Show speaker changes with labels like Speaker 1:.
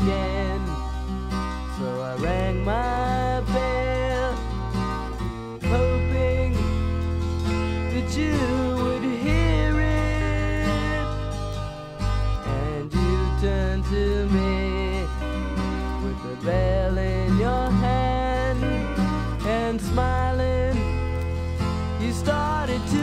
Speaker 1: again. So I rang my bell, hoping that you would hear it. And you turned to me with the bell in your hand and smiling. You started to